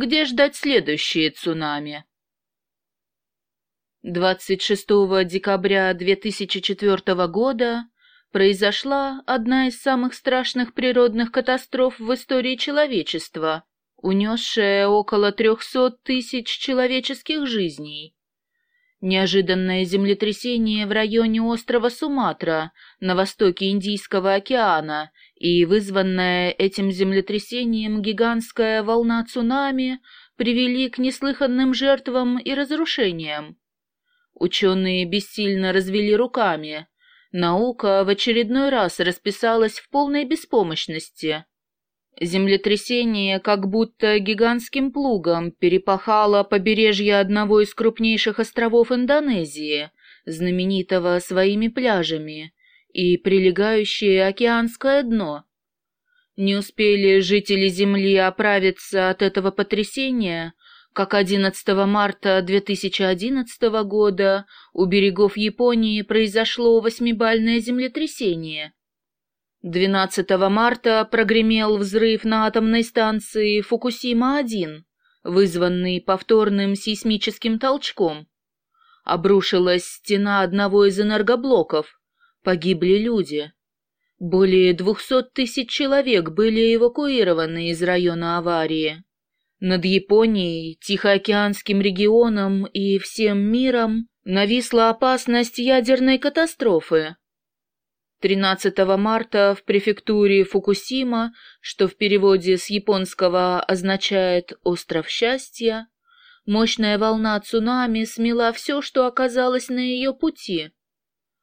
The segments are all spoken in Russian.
где ждать следующее цунами. 26 декабря 2004 года произошла одна из самых страшных природных катастроф в истории человечества, унесшая около 300 тысяч человеческих жизней. Неожиданное землетрясение в районе острова Суматра на востоке Индийского океана и вызванная этим землетрясением гигантская волна цунами привели к неслыханным жертвам и разрушениям. Ученые бессильно развели руками. Наука в очередной раз расписалась в полной беспомощности. Землетрясение как будто гигантским плугом перепахало побережье одного из крупнейших островов Индонезии, знаменитого своими пляжами, и прилегающее океанское дно. Не успели жители Земли оправиться от этого потрясения, как 11 марта 2011 года у берегов Японии произошло восьмибальное землетрясение – 12 марта прогремел взрыв на атомной станции Фукусима-1, вызванный повторным сейсмическим толчком. Обрушилась стена одного из энергоблоков. Погибли люди. Более двухсот тысяч человек были эвакуированы из района аварии. Над Японией, Тихоокеанским регионом и всем миром нависла опасность ядерной катастрофы. 13 марта в префектуре Фукусима, что в переводе с японского означает «остров счастья», мощная волна цунами смела все, что оказалось на ее пути.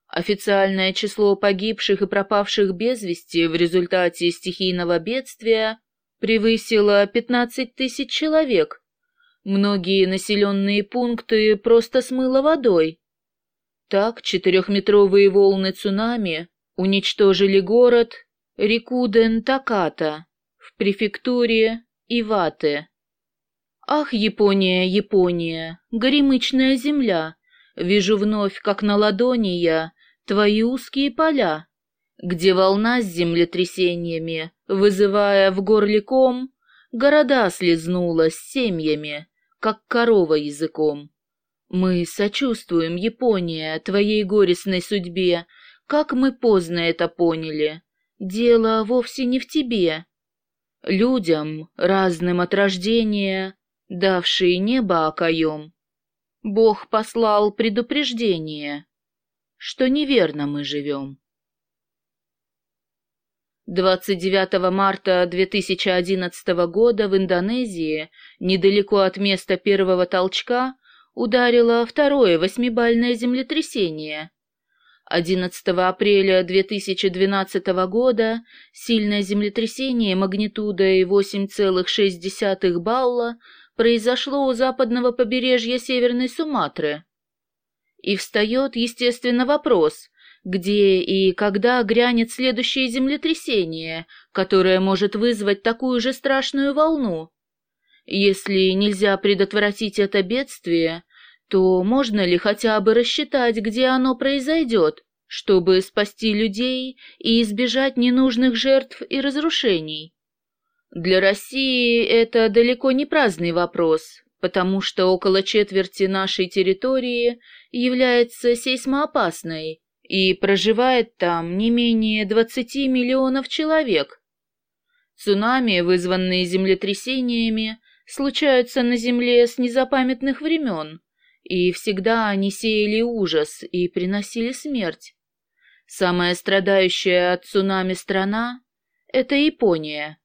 Официальное число погибших и пропавших без вести в результате стихийного бедствия превысило 15 тысяч человек. Многие населенные пункты просто смыло водой. Так четырехметровые волны цунами уничтожили город Рикуден-Таката в префектуре Ивате. Ах, Япония, Япония, горемычная земля, вижу вновь, как на ладони я, твои узкие поля, где волна с землетрясениями, вызывая в горле ком, города слезнула с семьями, как корова языком. Мы сочувствуем, Япония, твоей горестной судьбе, как мы поздно это поняли. Дело вовсе не в тебе. Людям, разным от рождения, давшие небо окоем, Бог послал предупреждение, что неверно мы живем. 29 марта 2011 года в Индонезии, недалеко от места первого толчка, ударило второе восьмибальное землетрясение, 11 апреля 2012 года сильное землетрясение магнитудой 8,6 балла произошло у западного побережья Северной Суматры. И встает, естественно, вопрос, где и когда грянет следующее землетрясение, которое может вызвать такую же страшную волну. Если нельзя предотвратить это бедствие, то можно ли хотя бы рассчитать, где оно произойдет, чтобы спасти людей и избежать ненужных жертв и разрушений? Для России это далеко не праздный вопрос, потому что около четверти нашей территории является сейсмоопасной, и проживает там не менее 20 миллионов человек. Цунами, вызванные землетрясениями, случаются на Земле с незапамятных времен, и всегда они сеяли ужас и приносили смерть. Самая страдающая от цунами страна — это Япония.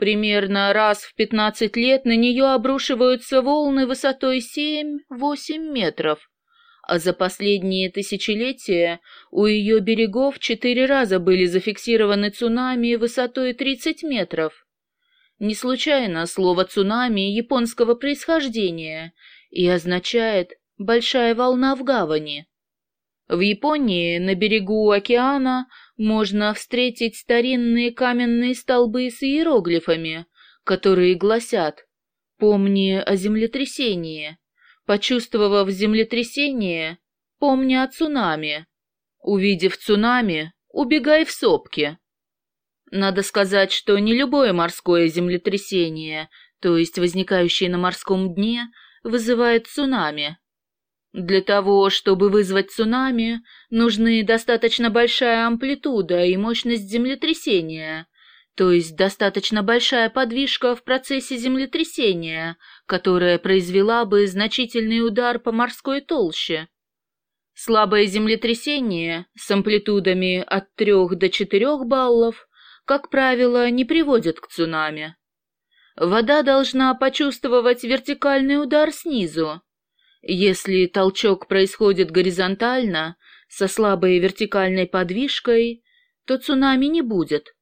Примерно раз в 15 лет на нее обрушиваются волны высотой 7-8 метров, а за последние тысячелетия у ее берегов четыре раза были зафиксированы цунами высотой 30 метров. Не случайно слово «цунами» японского происхождения и означает «большая волна в гавани». В Японии на берегу океана можно встретить старинные каменные столбы с иероглифами, которые гласят «Помни о землетрясении», «Почувствовав землетрясение, помни о цунами», «Увидев цунами, убегай в сопки». Надо сказать, что не любое морское землетрясение то есть возникающий на морском дне, вызывает цунами. Для того, чтобы вызвать цунами, нужны достаточно большая амплитуда и мощность землетрясения, то есть достаточно большая подвижка в процессе землетрясения, которая произвела бы значительный удар по морской толще. Слабое землетрясение с амплитудами от 3 до 4 баллов, как правило, не приводит к цунами. Вода должна почувствовать вертикальный удар снизу, если толчок происходит горизонтально, со слабой вертикальной подвижкой, то цунами не будет.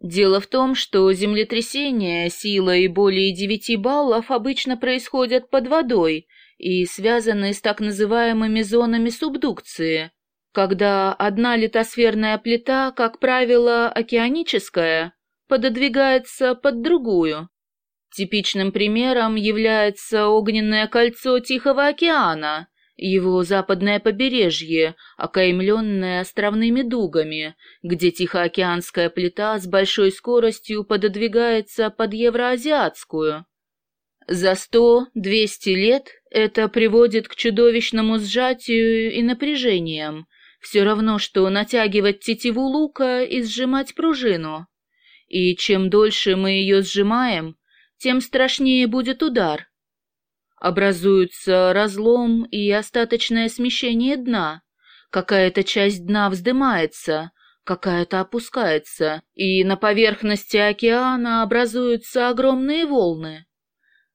Дело в том, что землетрясения силой более 9 баллов обычно происходят под водой и связаны с так называемыми зонами субдукции, когда одна литосферная плита, как правило, океаническая, пододвигается под другую. Типичным примером является огненное кольцо Тихого океана, его западное побережье, окаймленное островными дугами, где Тихоокеанская плита с большой скоростью пододвигается под евроазиатскую. За 100-200 лет это приводит к чудовищному сжатию и напряжениям, все равно, что натягивать тетиву лука и сжимать пружину. И чем дольше мы ее сжимаем, тем страшнее будет удар. Образуются разлом и остаточное смещение дна. Какая-то часть дна вздымается, какая-то опускается, и на поверхности океана образуются огромные волны.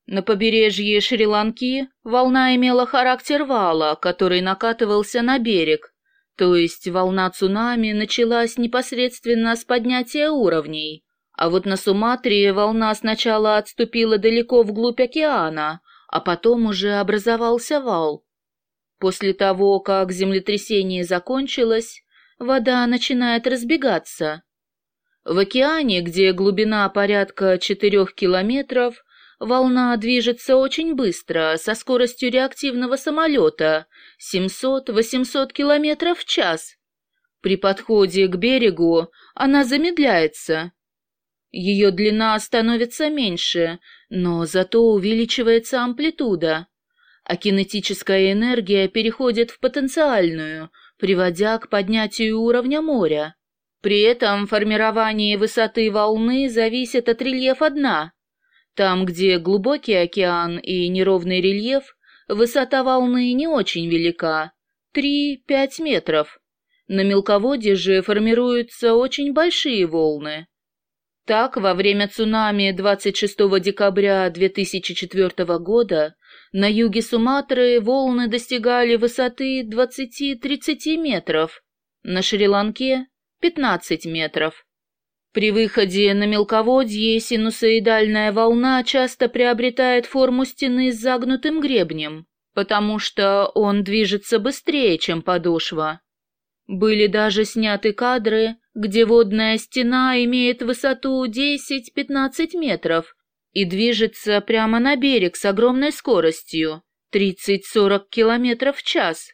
На побережье Шри-Ланки волна имела характер вала, который накатывался на берег, то есть волна цунами началась непосредственно с поднятия уровней, а вот на Суматре волна сначала отступила далеко вглубь океана, а потом уже образовался вал. После того, как землетрясение закончилось, вода начинает разбегаться. В океане, где глубина порядка четырех километров, волна движется очень быстро, со скоростью реактивного самолета 700-800 километров в час. При подходе к берегу она замедляется, ее длина становится меньше, но зато увеличивается амплитуда, а кинетическая энергия переходит в потенциальную, приводя к поднятию уровня моря. При этом формирование высоты волны зависит от рельефа дна. Там, где глубокий океан и неровный рельеф, высота волны не очень велика – 3-5 метров. На мелководье же формируются очень большие волны. Так, во время цунами 26 декабря 2004 года на юге Суматры волны достигали высоты 20-30 метров, на Шри-Ланке – 15 метров. При выходе на мелководье синусоидальная волна часто приобретает форму стены с загнутым гребнем, потому что он движется быстрее, чем подошва. Были даже сняты кадры, где водная стена имеет высоту 10-15 метров и движется прямо на берег с огромной скоростью 30-40 километров в час.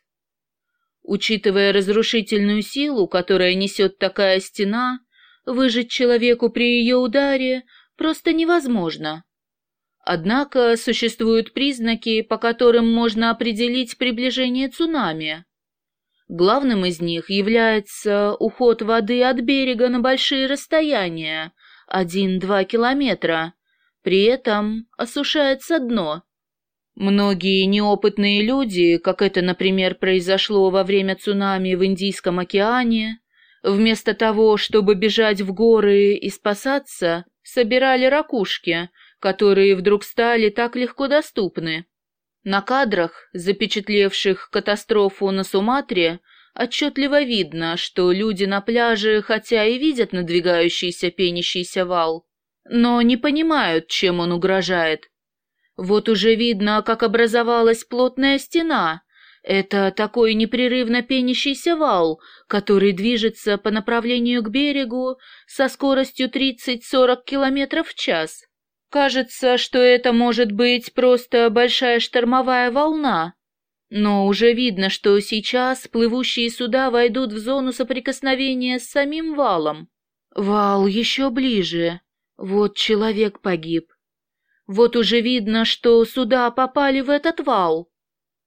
Учитывая разрушительную силу, которая несет такая стена, выжить человеку при ее ударе просто невозможно. Однако существуют признаки, по которым можно определить приближение цунами. Главным из них является уход воды от берега на большие расстояния, 1-2 километра. При этом осушается дно. Многие неопытные люди, как это, например, произошло во время цунами в Индийском океане, вместо того, чтобы бежать в горы и спасаться, собирали ракушки, которые вдруг стали так легко доступны. На кадрах, запечатлевших катастрофу на Суматре, отчетливо видно, что люди на пляже хотя и видят надвигающийся пенящийся вал, но не понимают, чем он угрожает. Вот уже видно, как образовалась плотная стена. Это такой непрерывно пенящийся вал, который движется по направлению к берегу со скоростью 30-40 км в час. Кажется, что это может быть просто большая штормовая волна. Но уже видно, что сейчас плывущие суда войдут в зону соприкосновения с самим валом. Вал еще ближе. Вот человек погиб. Вот уже видно, что сюда попали в этот вал.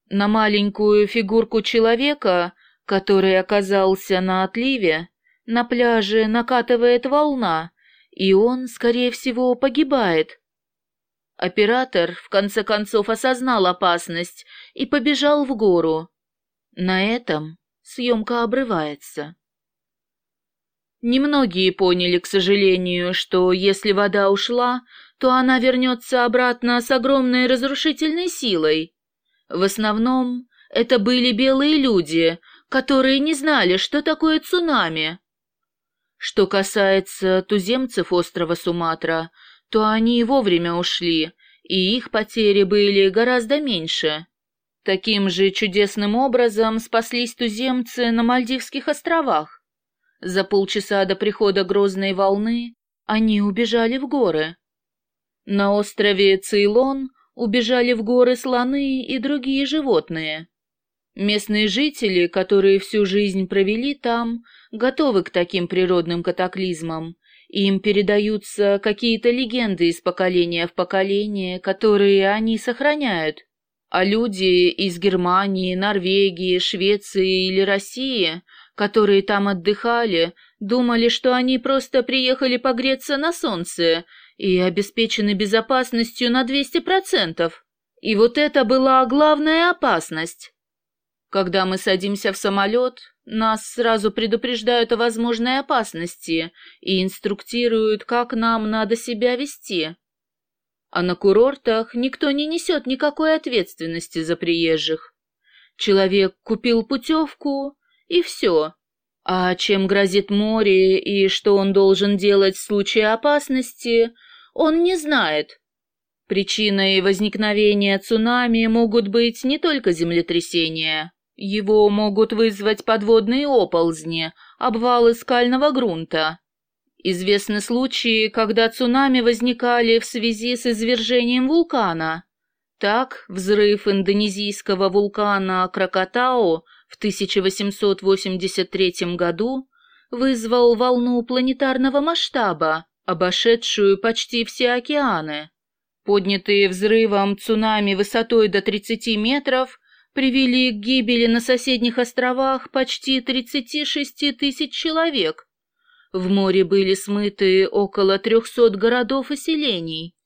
На маленькую фигурку человека, который оказался на отливе, на пляже накатывает волна, и он, скорее всего, погибает. Оператор, в конце концов, осознал опасность и побежал в гору. На этом съемка обрывается. Немногие поняли, к сожалению, что если вода ушла, то она вернется обратно с огромной разрушительной силой. В основном это были белые люди, которые не знали, что такое цунами. Что касается туземцев острова Суматра, то они вовремя ушли, и их потери были гораздо меньше. Таким же чудесным образом спаслись туземцы на Мальдивских островах. За полчаса до прихода грозной волны они убежали в горы. На острове Цейлон убежали в горы слоны и другие животные. Местные жители, которые всю жизнь провели там, готовы к таким природным катаклизмам. Им передаются какие-то легенды из поколения в поколение, которые они сохраняют. А люди из Германии, Норвегии, Швеции или России, которые там отдыхали, думали, что они просто приехали погреться на солнце и обеспечены безопасностью на 200%. И вот это была главная опасность. Когда мы садимся в самолет, нас сразу предупреждают о возможной опасности и инструктируют, как нам надо себя вести. А на курортах никто не несет никакой ответственности за приезжих. Человек купил путевку, и все. А чем грозит море и что он должен делать в случае опасности, он не знает. Причиной возникновения цунами могут быть не только землетрясения. Его могут вызвать подводные оползни, обвалы скального грунта. Известны случаи, когда цунами возникали в связи с извержением вулкана. Так, взрыв индонезийского вулкана Кракатау в 1883 году вызвал волну планетарного масштаба, обошедшую почти все океаны. Поднятые взрывом цунами высотой до 30 метров привели к гибели на соседних островах почти 36 тысяч человек. В море были смыты около 300 городов и селений.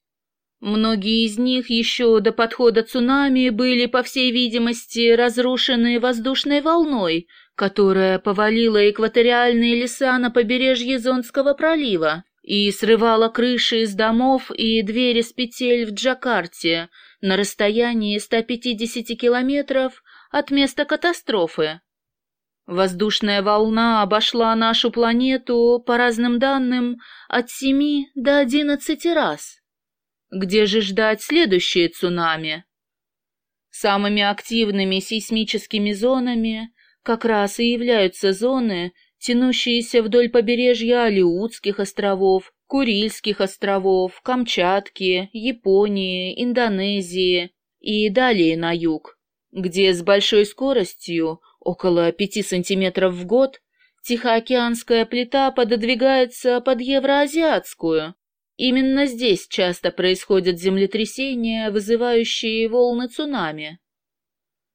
Многие из них еще до подхода цунами были, по всей видимости, разрушены воздушной волной, которая повалила экваториальные леса на побережье Зонского пролива и срывала крыши из домов и двери с петель в Джакарте, на расстоянии 150 километров от места катастрофы. Воздушная волна обошла нашу планету, по разным данным, от 7 до 11 раз. Где же ждать следующее цунами? Самыми активными сейсмическими зонами как раз и являются зоны, тянущиеся вдоль побережья Алиутских островов, Курильских островов, Камчатки, Японии, Индонезии и далее на юг, где с большой скоростью, около 5 сантиметров в год, Тихоокеанская плита пододвигается под евроазиатскую. Именно здесь часто происходят землетрясения, вызывающие волны цунами.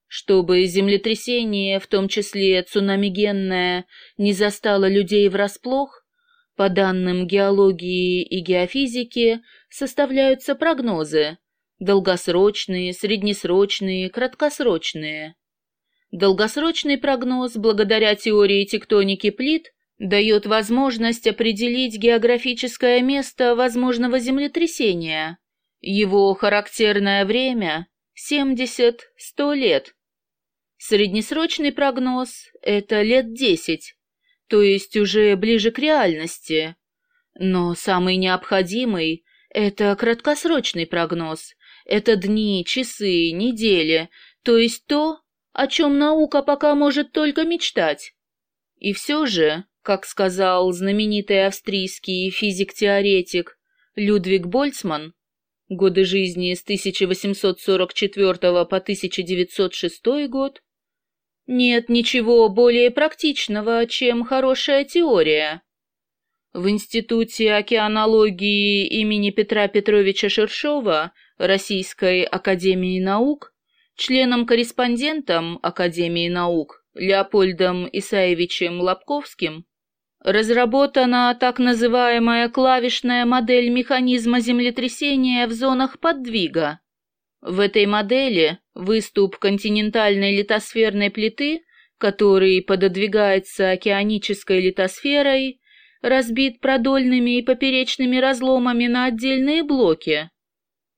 Чтобы землетрясение, в том числе цунамигенное, не застало людей врасплох, по данным геологии и геофизики составляются прогнозы – долгосрочные, среднесрочные, краткосрочные. Долгосрочный прогноз, благодаря теории тектоники плит, дает возможность определить географическое место возможного землетрясения. Его характерное время – 70-100 лет. Среднесрочный прогноз – это лет 10, то есть уже ближе к реальности. Но самый необходимый — это краткосрочный прогноз. Это дни, часы, недели, то есть то, о чем наука пока может только мечтать. И все же, как сказал знаменитый австрийский физик-теоретик Людвиг Больцман, годы жизни с 1844 по 1906 год, нет ничего более практичного, чем хорошая теория. В Институте океанологии имени Петра Петровича Шершова Российской Академии Наук членом-корреспондентом Академии Наук Леопольдом Исаевичем Лобковским разработана так называемая клавишная модель механизма землетрясения в зонах подвига. В этой модели выступ континентальной литосферной плиты, который пододвигается океанической литосферой, разбит продольными и поперечными разломами на отдельные блоки.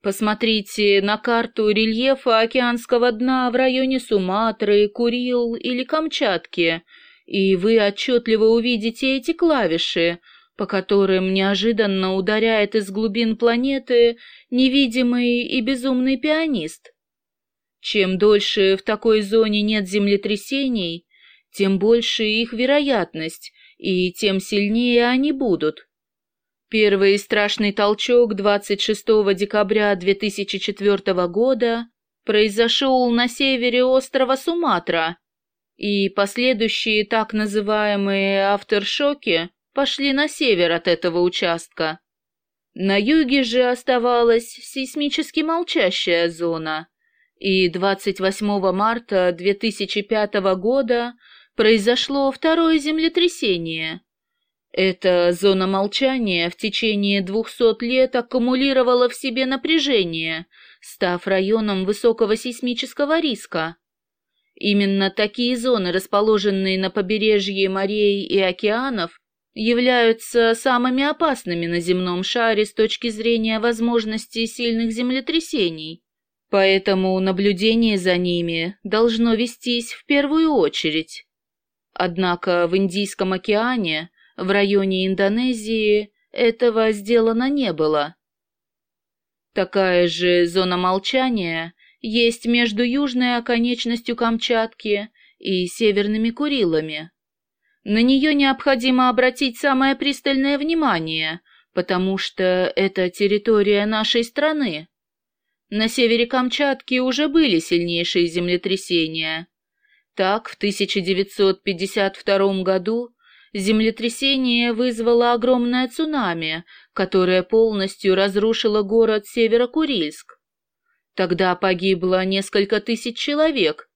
Посмотрите на карту рельефа океанского дна в районе Суматры, Курил или Камчатки, и вы отчетливо увидите эти клавиши, по которым неожиданно ударяет из глубин планеты невидимый и безумный пианист. Чем дольше в такой зоне нет землетрясений, тем больше их вероятность, и тем сильнее они будут. Первый страшный толчок 26 декабря 2004 года произошел на севере острова Суматра, и последующие так называемые авторшоки пошли на север от этого участка. На юге же оставалась сейсмически молчащая зона, и 28 марта 2005 года произошло второе землетрясение. Эта зона молчания в течение 200 лет аккумулировала в себе напряжение, став районом высокого сейсмического риска. Именно такие зоны, расположенные на побережье морей и океанов, являются самыми опасными на земном шаре с точки зрения возможности сильных землетрясений. Поэтому наблюдение за ними должно вестись в первую очередь. Однако в Индийском океане, в районе Индонезии, этого сделано не было. Такая же зона молчания есть между южной оконечностью Камчатки и северными Курилами. На нее необходимо обратить самое пристальное внимание, потому что это территория нашей страны. На севере Камчатки уже были сильнейшие землетрясения. Так, в 1952 году землетрясение вызвало огромное цунами, которое полностью разрушило город Северокурильск. Тогда погибло несколько тысяч человек,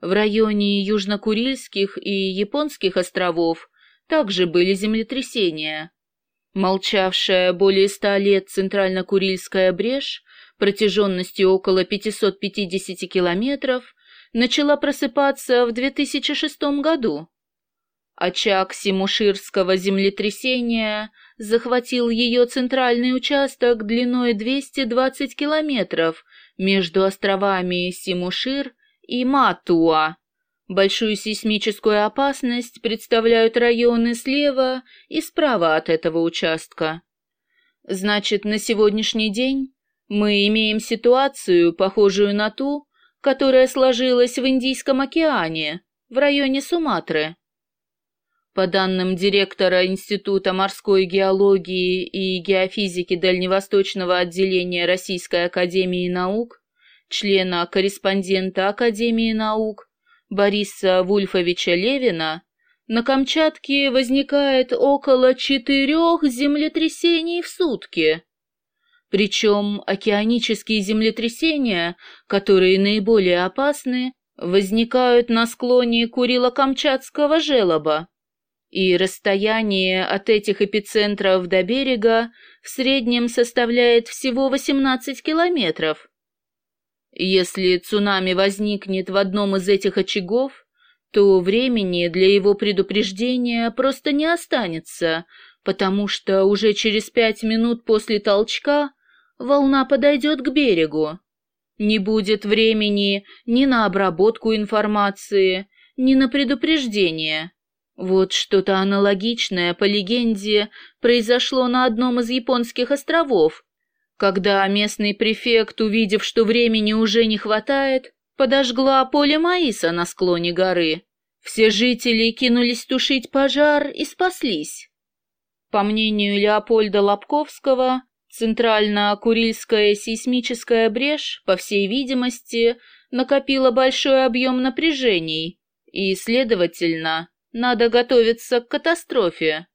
в районе Южно-Курильских и Японских островов также были землетрясения. Молчавшая более ста лет Центрально-Курильская брешь протяженностью около 550 километров начала просыпаться в 2006 году. Очаг Симуширского землетрясения захватил ее центральный участок длиной 220 километров между островами Симушир и Матуа. Большую сейсмическую опасность представляют районы слева и справа от этого участка. Значит, на сегодняшний день мы имеем ситуацию, похожую на ту, которая сложилась в Индийском океане, в районе Суматры. По данным директора Института морской геологии и геофизики Дальневосточного отделения Российской академии наук, члена-корреспондента Академии наук Бориса Вульфовича Левина, на Камчатке возникает около четырех землетрясений в сутки. Причем океанические землетрясения, которые наиболее опасны, возникают на склоне Курило-Камчатского желоба, и расстояние от этих эпицентров до берега в среднем составляет всего 18 километров. Если цунами возникнет в одном из этих очагов, то времени для его предупреждения просто не останется, потому что уже через пять минут после толчка волна подойдет к берегу. Не будет времени ни на обработку информации, ни на предупреждение. Вот что-то аналогичное, по легенде, произошло на одном из японских островов, когда местный префект, увидев, что времени уже не хватает, подожгла поле маиса на склоне горы. Все жители кинулись тушить пожар и спаслись. По мнению Леопольда Лобковского, Центрально-Курильская сейсмическая брешь, по всей видимости, накопила большой объем напряжений, и, следовательно, надо готовиться к катастрофе.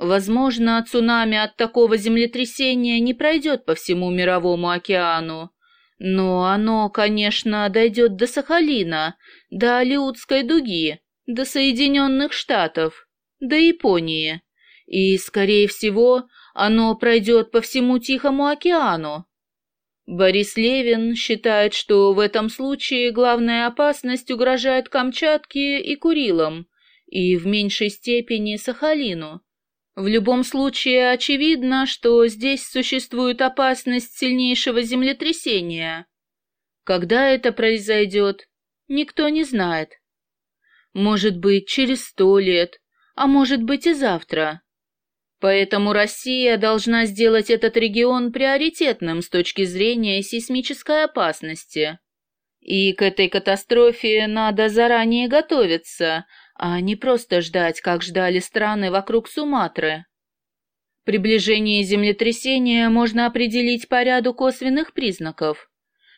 Возможно, цунами от такого землетрясения не пройдет по всему мировому океану, но оно, конечно, дойдет до Сахалина, до Алиутской дуги, до Соединенных Штатов, до Японии, и, скорее всего, оно пройдет по всему Тихому океану. Борис Левин считает, что в этом случае главная опасность угрожает Камчатке и Курилам, и в меньшей степени Сахалину. В любом случае очевидно, что здесь существует опасность сильнейшего землетрясения. Когда это произойдет, никто не знает. Может быть, через сто лет, а может быть и завтра. Поэтому Россия должна сделать этот регион приоритетным с точки зрения сейсмической опасности. И к этой катастрофе надо заранее готовиться, а не просто ждать, как ждали страны вокруг Суматры. Приближение землетрясения можно определить по ряду косвенных признаков.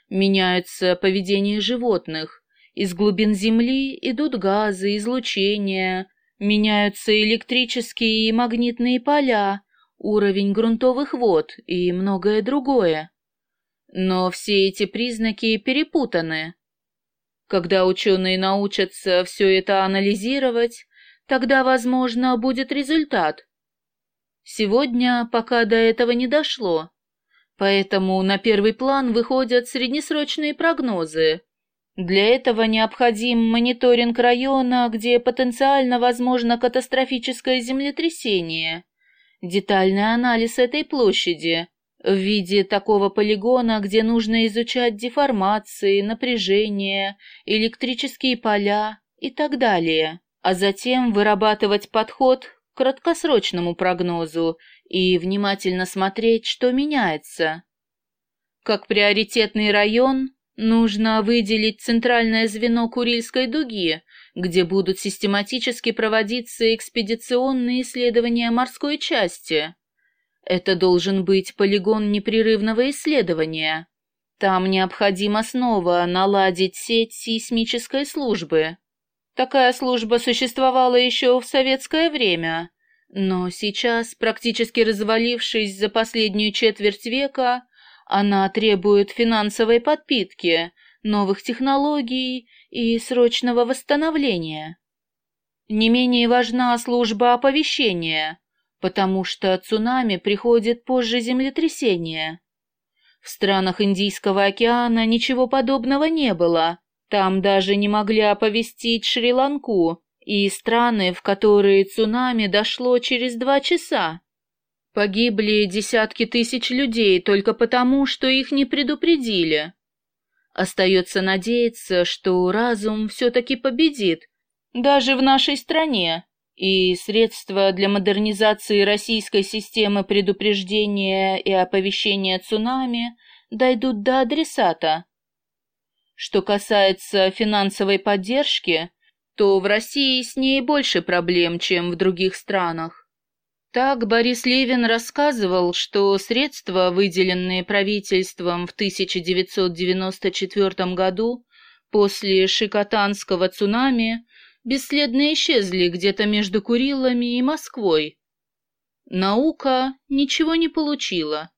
Меняется поведение животных, из глубин Земли идут газы, излучения, меняются электрические и магнитные поля, уровень грунтовых вод и многое другое. Но все эти признаки перепутаны. Когда ученые научатся все это анализировать, тогда, возможно, будет результат. Сегодня пока до этого не дошло, поэтому на первый план выходят среднесрочные прогнозы. Для этого необходим мониторинг района, где потенциально возможно катастрофическое землетрясение, детальный анализ этой площади, в виде такого полигона, где нужно изучать деформации, напряжение, электрические поля и так далее, а затем вырабатывать подход к краткосрочному прогнозу и внимательно смотреть, что меняется. Как приоритетный район нужно выделить центральное звено Курильской дуги, где будут систематически проводиться экспедиционные исследования морской части, это должен быть полигон непрерывного исследования. Там необходимо снова наладить сеть сейсмической службы. Такая служба существовала еще в советское время, но сейчас, практически развалившись за последнюю четверть века, она требует финансовой подпитки, новых технологий и срочного восстановления. Не менее важна служба оповещения, потому что цунами приходит позже землетрясения. В странах Индийского океана ничего подобного не было. Там даже не могли оповестить Шри-Ланку и страны, в которые цунами дошло через два часа. Погибли десятки тысяч людей только потому, что их не предупредили. Остается надеяться, что разум все-таки победит, даже в нашей стране, и средства для модернизации российской системы предупреждения и оповещения цунами дойдут до адресата. Что касается финансовой поддержки, то в России с ней больше проблем, чем в других странах. Так Борис Левин рассказывал, что средства, выделенные правительством в 1994 году после Шикотанского цунами, бесследно исчезли где-то между Курилами и Москвой. Наука ничего не получила.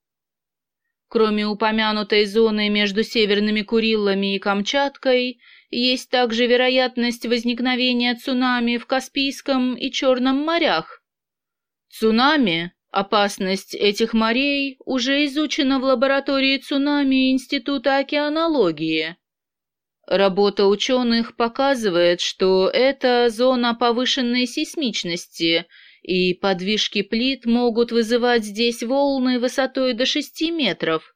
Кроме упомянутой зоны между Северными Курилами и Камчаткой, есть также вероятность возникновения цунами в Каспийском и Черном морях. Цунами, опасность этих морей, уже изучена в лаборатории цунами Института океанологии. Работа ученых показывает, что это зона повышенной сейсмичности, и подвижки плит могут вызывать здесь волны высотой до 6 метров.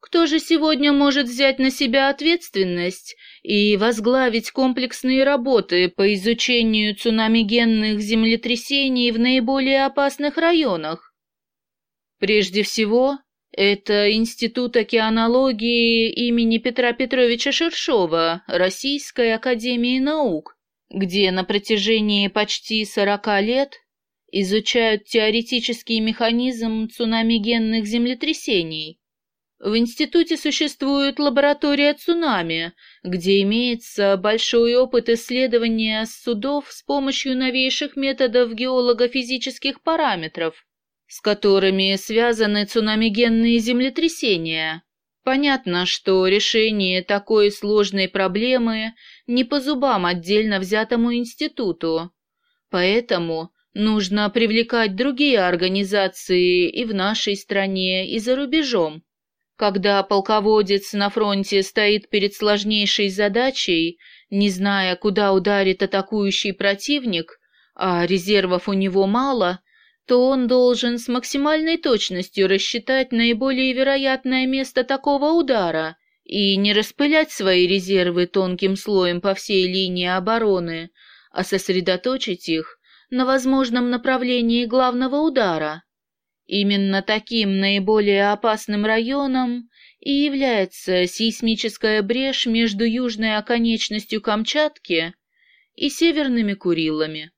Кто же сегодня может взять на себя ответственность и возглавить комплексные работы по изучению цунамигенных землетрясений в наиболее опасных районах? Прежде всего, это Институт океанологии имени Петра Петровича Шершова Российской академии наук, где на протяжении почти 40 лет изучают теоретический механизм цунамигенных землетрясений. В институте существует лаборатория цунами, где имеется большой опыт исследования судов с помощью новейших методов геолого-физических параметров, с которыми связаны цунамигенные землетрясения. Понятно, что решение такой сложной проблемы не по зубам отдельно взятому институту, поэтому нужно привлекать другие организации и в нашей стране, и за рубежом. Когда полководец на фронте стоит перед сложнейшей задачей, не зная, куда ударит атакующий противник, а резервов у него мало, то он должен с максимальной точностью рассчитать наиболее вероятное место такого удара и не распылять свои резервы тонким слоем по всей линии обороны, а сосредоточить их на возможном направлении главного удара. Именно таким наиболее опасным районом и является сейсмическая брешь между южной оконечностью Камчатки и северными Курилами.